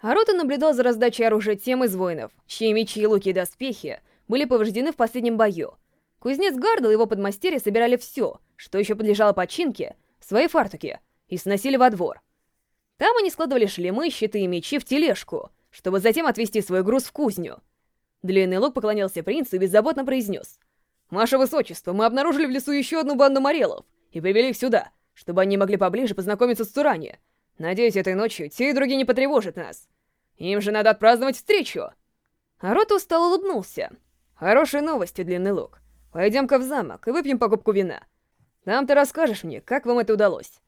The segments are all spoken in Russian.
Арута наблюдал за раздачей оружия тем из воинов, чьи мечи, луки и доспехи были повреждены в последнем бою. Кузнец Гардл и его подмастерья собирали все, что еще подлежало починке, в свои фартуки, и сносили во двор. Там они складывали шлемы, щиты и мечи в тележку, чтобы затем отвезти свой груз в кузню. Длинный лук поклонился принцу и беззаботно произнес. «Ваше Высочество, мы обнаружили в лесу еще одну банду морелов и привели их сюда, чтобы они могли поближе познакомиться с Цурани. Надеюсь, этой ночью те и другие не потревожат нас. Им же надо отпраздновать встречу!» Арота устало улыбнулся. «Хорошие новости, Длинный Лук. Пойдем-ка в замок и выпьем покупку вина. Там ты расскажешь мне, как вам это удалось».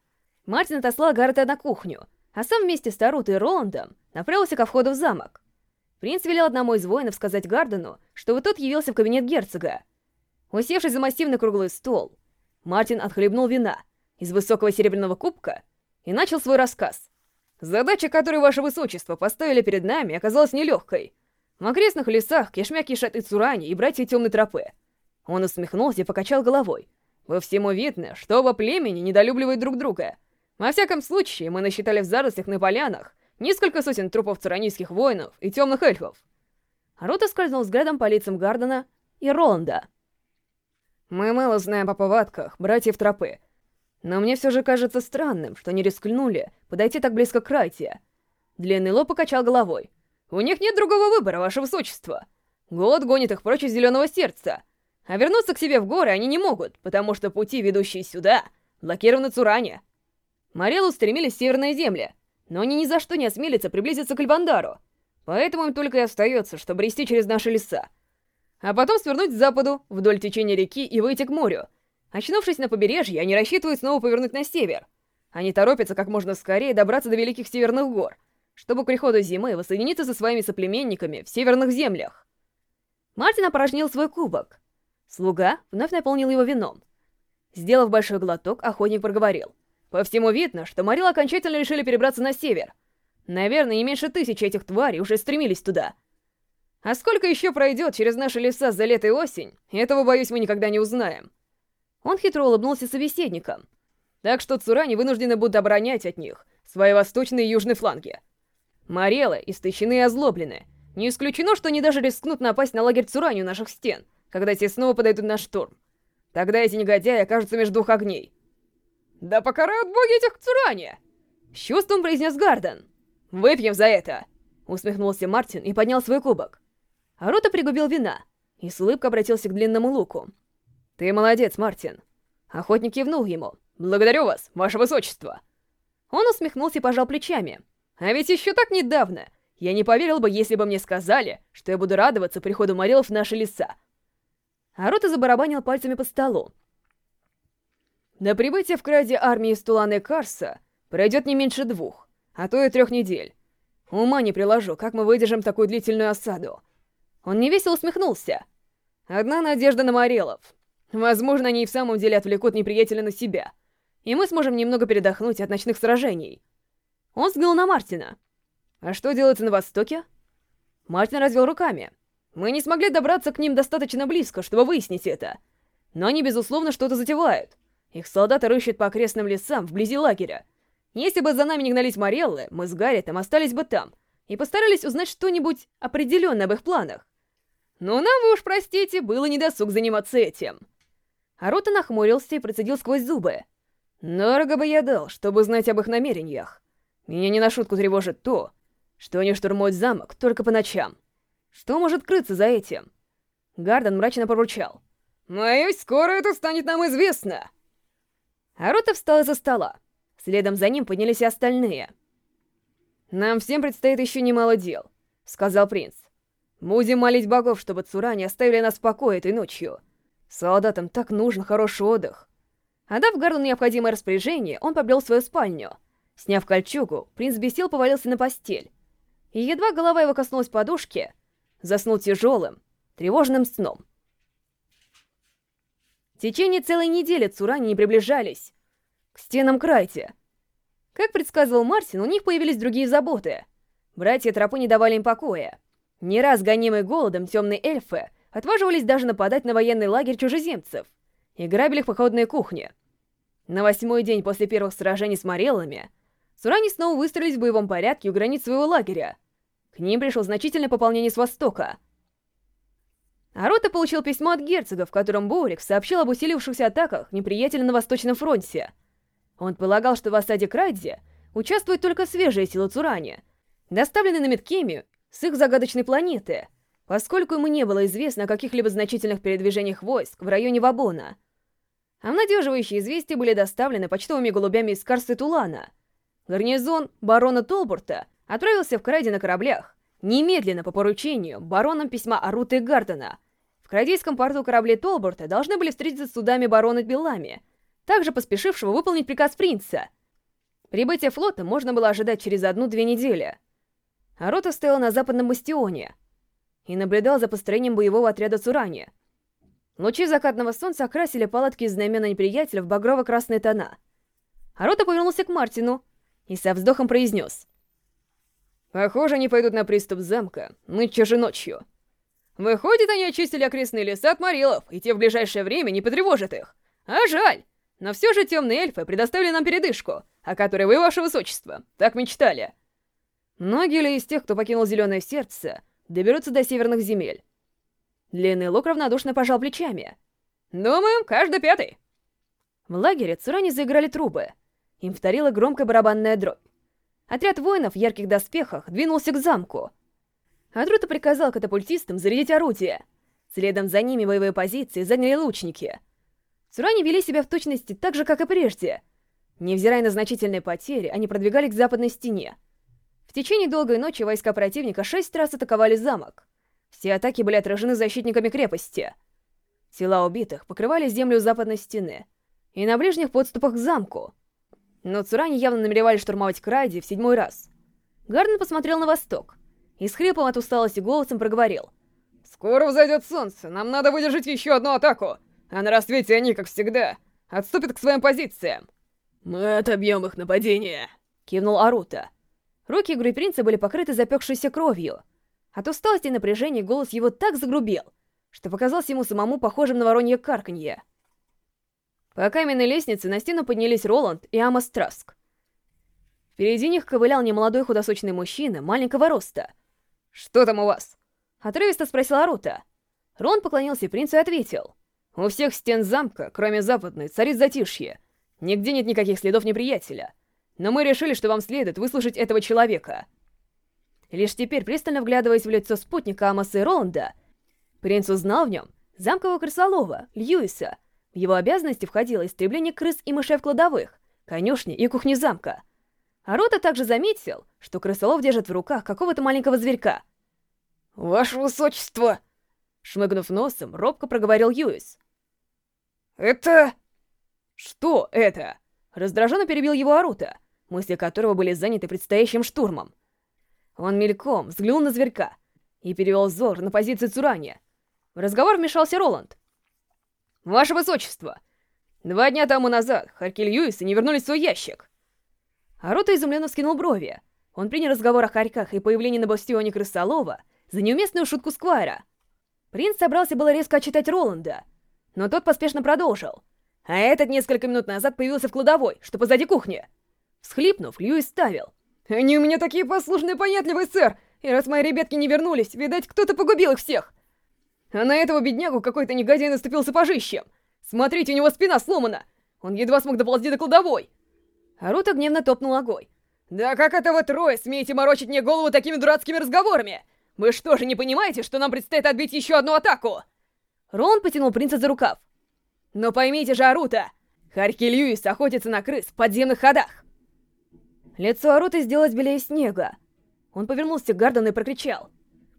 Мартин отослал Гаррета на кухню, а сам вместе с Тарутой и Роландом направился ко входу в замок. Принц велел одному из воинов сказать Гардену, чтобы тот явился в кабинет герцога. Усевшись за массивный круглый стол, Мартин отхлебнул вина из высокого серебряного кубка и начал свой рассказ. Задача, которую ваше высочество поставили перед нами, оказалась нелегкой. В окрестных лесах кишмя кишат и цурани, и братья темной тропы. Он усмехнулся и покачал головой. Во всему видно, что оба племени недолюбливают друг друга. Во всяком случае, мы насчитали в зарослях на полянах несколько сотен трупов цуранийских воинов и темных эльфов. Рота скользнул взглядом по лицам Гардена и Роланда. Мы мало знаем о повадках братьев тропы, но мне все же кажется странным, что не рискнули подойти так близко к Райте. Длинный лоб покачал головой. «У них нет другого выбора, ваше высочество. Голод гонит их прочь из Зеленого Сердца. А вернуться к себе в горы они не могут, потому что пути, ведущие сюда, блокированы Цуране. Морелу стремились в северные земли, но они ни за что не осмелятся приблизиться к Альвандару. Поэтому им только и остается, чтобы брести через наши леса а потом свернуть к западу, вдоль течения реки и выйти к морю. Очнувшись на побережье, они рассчитывают снова повернуть на север. Они торопятся как можно скорее добраться до Великих Северных гор, чтобы к приходу зимы воссоединиться со своими соплеменниками в Северных землях. Мартин опорожнил свой кубок. Слуга вновь наполнил его вином. Сделав большой глоток, охотник проговорил. По всему видно, что Морил окончательно решили перебраться на север. Наверное, не меньше тысячи этих тварей уже стремились туда. А сколько еще пройдет через наши леса за лето и осень, этого, боюсь, мы никогда не узнаем. Он хитро улыбнулся собеседникам. Так что Цурани вынуждены будут оборонять от них свои восточные и южные фланги. Морелы истощены и озлоблены. Не исключено, что они даже рискнут напасть на лагерь Цурани у наших стен, когда те снова подойдут на штурм. Тогда эти негодяи окажутся между двух огней. «Да покарают боги этих Цурани!» С чувством произнес Гарден. «Выпьем за это!» Усмехнулся Мартин и поднял свой кубок. Арута пригубил вина и с улыбкой обратился к длинному луку. «Ты молодец, Мартин!» Охотник кивнул ему. «Благодарю вас, ваше высочество!» Он усмехнулся и пожал плечами. «А ведь еще так недавно я не поверил бы, если бы мне сказали, что я буду радоваться приходу Морилов в наши леса!» Арута забарабанил пальцами по столу. До прибытия в краде армии Стуланы Карса пройдет не меньше двух, а то и трех недель. Ума не приложу, как мы выдержим такую длительную осаду. Он невесело усмехнулся. Одна надежда на Морелов. Возможно, они и в самом деле отвлекут неприятеля на себя. И мы сможем немного передохнуть от ночных сражений. Он взглянул на Мартина. А что делается на востоке? Мартин развел руками. Мы не смогли добраться к ним достаточно близко, чтобы выяснить это. Но они, безусловно, что-то затевают. Их солдаты рыщут по окрестным лесам вблизи лагеря. Если бы за нами не гнались Мореллы, мы с Гарритом остались бы там и постарались узнать что-нибудь определенное об их планах. Но нам, вы уж простите, было недосуг заниматься этим. Арута нахмурился и процедил сквозь зубы. Дорого бы я дал, чтобы знать об их намерениях. Меня не на шутку тревожит то, что они штурмуют замок только по ночам. Что может крыться за этим? Гарден мрачно поручал. «Боюсь, скоро это станет нам известно!» Арута встал из-за стола. Следом за ним поднялись и остальные. «Нам всем предстоит еще немало дел», — сказал принц. Будем молить богов, чтобы Цурани оставили нас в покое этой ночью. Солдатам так нужен хороший отдых. Отдав Гарду необходимое распоряжение, он побрел свою спальню. Сняв кольчугу, принц без сил повалился на постель. И едва голова его коснулась подушки, заснул тяжелым, тревожным сном. В течение целой недели Цурани не приближались к стенам Крайте. Как предсказывал Марсин, у них появились другие заботы. Братья тропы не давали им покоя. Не раз гонимые голодом темные эльфы отваживались даже нападать на военный лагерь чужеземцев и грабили их походные кухни. На восьмой день после первых сражений с Мореллами Сурани снова выстроились в боевом порядке у границ своего лагеря — К ним пришло значительное пополнение с востока. Арота получил письмо от герцога, в котором Боурик сообщил об усилившихся атаках неприятеля на Восточном фронте. Он полагал, что в осаде Крайдзи участвуют только свежие силы Цурани, доставленные на Меткемию с их загадочной планеты, поскольку ему не было известно о каких-либо значительных передвижениях войск в районе Вабона. Обнадеживающие известия были доставлены почтовыми голубями из Карсы Тулана. Гарнизон барона Толбурта отправился в Крайди на кораблях, немедленно по поручению бароном письма Аруты Гардена. В Крайдийском порту корабли Толбурта должны были встретиться с судами барона Беллами, также поспешившего выполнить приказ принца. Прибытие флота можно было ожидать через одну-две недели. Арута стоял на западном бастионе и наблюдал за построением боевого отряда Цурани. Лучи закатного солнца окрасили палатки из знамена неприятеля в багрово-красные тона. Арута повернулся к Мартину и со вздохом произнес — Похоже, они пойдут на приступ замка нынче же ночью. Выходит, они очистили окрестные леса от морилов, и те в ближайшее время не потревожат их. А жаль! Но все же темные эльфы предоставили нам передышку, о которой вы, ваше высочество, так мечтали. Многие ли из тех, кто покинул Зеленое Сердце, доберутся до северных земель? Длинный лук равнодушно пожал плечами. Думаю, каждый пятый. В лагере Цурани заиграли трубы. Им вторила громкая барабанная дробь. Отряд воинов в ярких доспехах двинулся к замку. Адрута приказал катапультистам зарядить орудия. Следом за ними боевые позиции заняли лучники. Цурани вели себя в точности так же, как и прежде. Невзирая на значительные потери, они продвигались к западной стене. В течение долгой ночи войска противника шесть раз атаковали замок. Все атаки были отражены защитниками крепости. Тела убитых покрывали землю западной стены и на ближних подступах к замку. Но Цурани явно намеревались штурмовать Крайди в седьмой раз. Гарден посмотрел на восток и с хрипом от усталости голосом проговорил. «Скоро взойдет солнце, нам надо выдержать еще одну атаку, а на рассвете они, как всегда, отступят к своим позициям». «Мы отобьем их нападение», — кивнул Арута. Руки игры принца были покрыты запекшейся кровью. От усталости и напряжения голос его так загрубел, что показался ему самому похожим на воронье карканье. По каменной лестнице на стену поднялись Роланд и Амос Траск. Впереди них ковылял немолодой худосочный мужчина маленького роста. «Что там у вас?» — отрывисто спросил Арута. Рон поклонился принцу и ответил. «У всех стен замка, кроме западной, царит затишье. Нигде нет никаких следов неприятеля. Но мы решили, что вам следует выслушать этого человека». Лишь теперь, пристально вглядываясь в лицо спутника Амоса и Роланда, принц узнал в нем замкового крысолова, Льюиса, в его обязанности входило истребление крыс и мышей в кладовых, конюшне и кухне замка. А Рота также заметил, что крысолов держит в руках какого-то маленького зверька. «Ваше высочество!» Шмыгнув носом, робко проговорил Юис. «Это...» «Что это?» Раздраженно перебил его Арута, мысли которого были заняты предстоящим штурмом. Он мельком взглянул на зверька и перевел взор на позицию Цурани. В разговор вмешался Роланд. «Ваше Высочество! Два дня тому назад Харки Льюисы не вернулись в свой ящик!» Аруто изумленно скинул брови. Он принял разговор о Харьках и появлении на бастионе Крысолова за неуместную шутку Сквайра. Принц собрался было резко отчитать Роланда, но тот поспешно продолжил. А этот несколько минут назад появился в кладовой, что позади кухни. Всхлипнув, Льюис ставил. «Они у меня такие послушные и понятливые, сэр! И раз мои ребятки не вернулись, видать, кто-то погубил их всех!» А на этого беднягу какой-то негодяй наступил сапожищем. Смотрите, у него спина сломана. Он едва смог доползти до кладовой. Арута гневно топнул ногой. «Да как это вы трое смеете морочить мне голову такими дурацкими разговорами? Вы что же не понимаете, что нам предстоит отбить еще одну атаку?» Рон потянул принца за рукав. «Но поймите же, Арута, Харки Льюис охотится на крыс в подземных ходах!» Лицо Аруты сделалось белее снега. Он повернулся к Гардену и прокричал.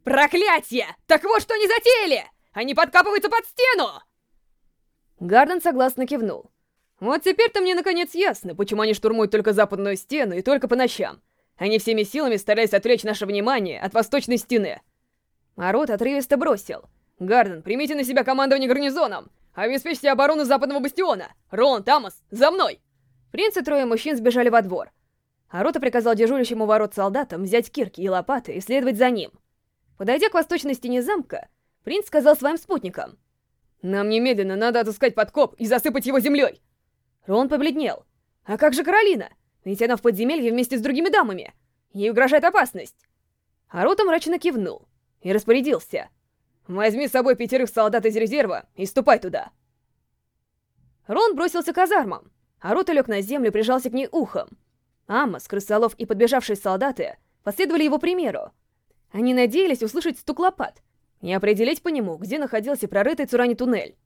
Проклятье! Так вот что они затеяли! Они подкапываются под стену! Гарден согласно кивнул. Вот теперь-то мне наконец ясно, почему они штурмуют только западную стену и только по ночам. Они всеми силами старались отвлечь наше внимание от восточной стены. Арот отрывисто бросил. «Гарден, примите на себя командование гарнизоном! Обеспечьте оборону западного бастиона! Ролан, Тамас, за мной!» Принц и трое мужчин сбежали во двор. Арота приказал дежурящему ворот солдатам взять кирки и лопаты и следовать за ним. Подойдя к восточной стене замка, принц сказал своим спутникам. «Нам немедленно надо отыскать подкоп и засыпать его землей!» Рон побледнел. «А как же Каролина? Ведь она в подземелье вместе с другими дамами. Ей угрожает опасность!» Аруто мрачно кивнул и распорядился. «Возьми с собой пятерых солдат из резерва и ступай туда!» Рон бросился к казармам. Аруто лег на землю и прижался к ней ухом. Аммас, крысолов и подбежавшие солдаты последовали его примеру. Они надеялись услышать стук лопат и определить по нему, где находился прорытый Цурани туннель.